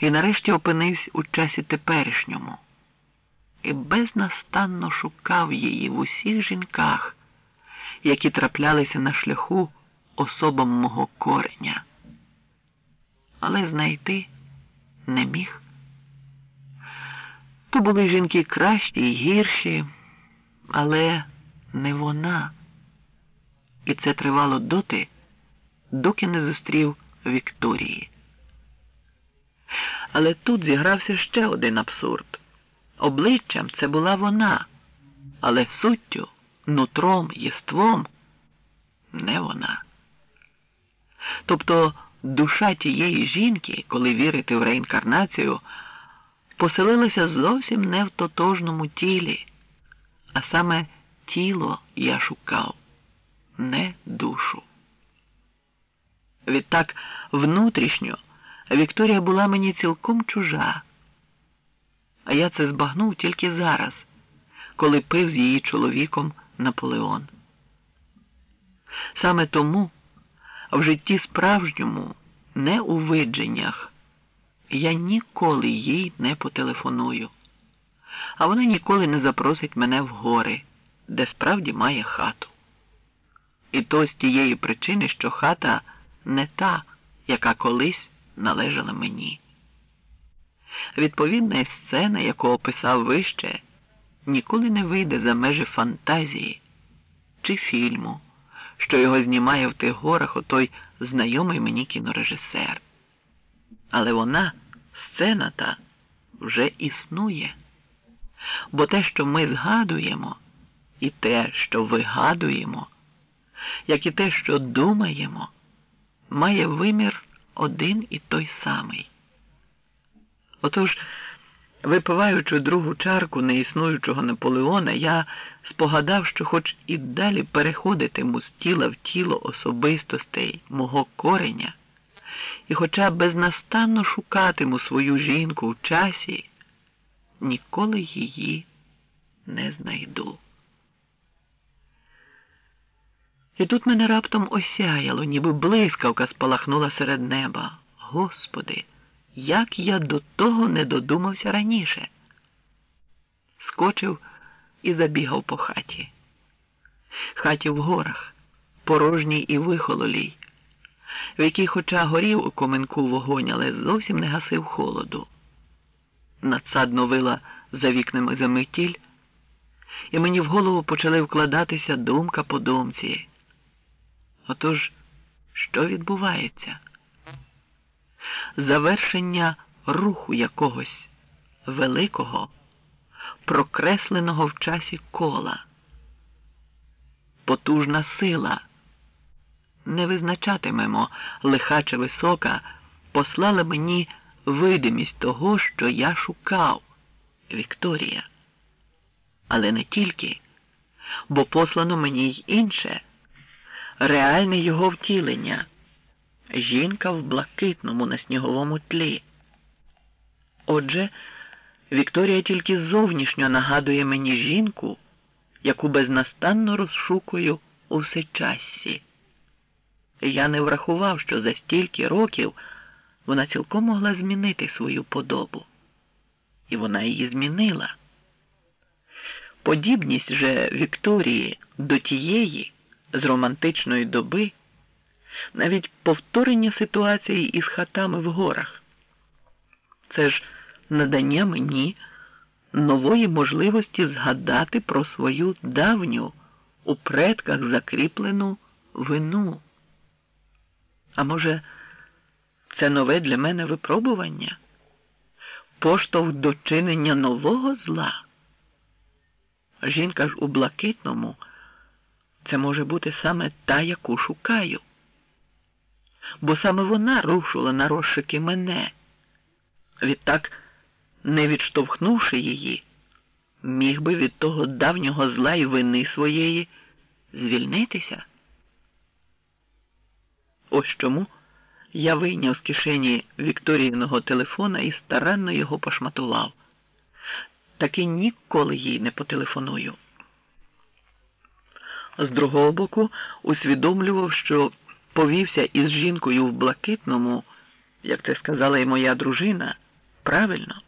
і нарешті опинився у часі теперішньому і безнастанно шукав її в усіх жінках, які траплялися на шляху особам мого кореня. Але знайти не міг. То були жінки кращі і гірші, але не вона. І це тривало доти, доки не зустрів Вікторії. Але тут зігрався ще один абсурд. Обличчям це була вона, але суттю, нутром, єством не вона. Тобто душа тієї жінки, коли вірити в реінкарнацію, поселилася зовсім не в тотожному тілі, а саме тіло я шукав, не душу. Відтак, внутрішньо Вікторія була мені цілком чужа. А я це збагнув тільки зараз, коли пив з її чоловіком Наполеон. Саме тому в житті справжньому, не у видженнях, я ніколи їй не потелефоную, а вона ніколи не запросить мене в гори, де справді має хату. І то з тієї причини, що хата не та, яка колись належала мені. Відповідна сцена, яку описав вище, ніколи не вийде за межі фантазії чи фільму, що його знімає в тих горах отой знайомий мені кінорежисер. Але вона, сцена та, вже існує. Бо те, що ми згадуємо, і те, що вигадуємо, як і те, що думаємо, має вимір один і той самий. Отож, випиваючи другу чарку неіснуючого Наполеона, я спогадав, що хоч і далі переходитиму з тіла в тіло особистостей мого кореня, і хоча безнастанно шукатиму свою жінку в часі, ніколи її не знайду. І тут мене раптом осяяло, ніби блискавка спалахнула серед неба. Господи! Як я до того не додумався раніше? Скочив і забігав по хаті. Хаті в горах, порожній і вихололій, в якій, хоча горів у коменку вогонь, але зовсім не гасив холоду. Надсадно вила за вікнами заметіль, і мені в голову почали вкладатися думка по думці. Отож, що відбувається? завершення руху якогось великого, прокресленого в часі кола. Потужна сила. Не визначатимемо, лиха чи висока, послала мені видимість того, що я шукав, Вікторія. Але не тільки, бо послано мені й інше, реальне його втілення жінка в блакитному на сніговому тлі. Отже, Вікторія тільки зовнішньо нагадує мені жінку, яку безнастанно розшукую у всечассі. Я не врахував, що за стільки років вона цілком могла змінити свою подобу. І вона її змінила. Подібність же Вікторії до тієї з романтичної доби навіть повторення ситуації із хатами в горах. Це ж надання мені нової можливості згадати про свою давню у предках закріплену вину. А може, це нове для мене випробування, поштовх до чинення нового зла? Жінка ж у блакитному це може бути саме та, яку шукаю бо саме вона рушила на розшики мене. Відтак, не відштовхнувши її, міг би від того давнього зла і вини своєї звільнитися. Ось чому я вийняв з кишені Вікторіїного телефона і старанно його пошматував. Таки ніколи їй не потелефоную. З другого боку, усвідомлював, що повівся із жінкою в блакитному, як це сказала і моя дружина. Правильно.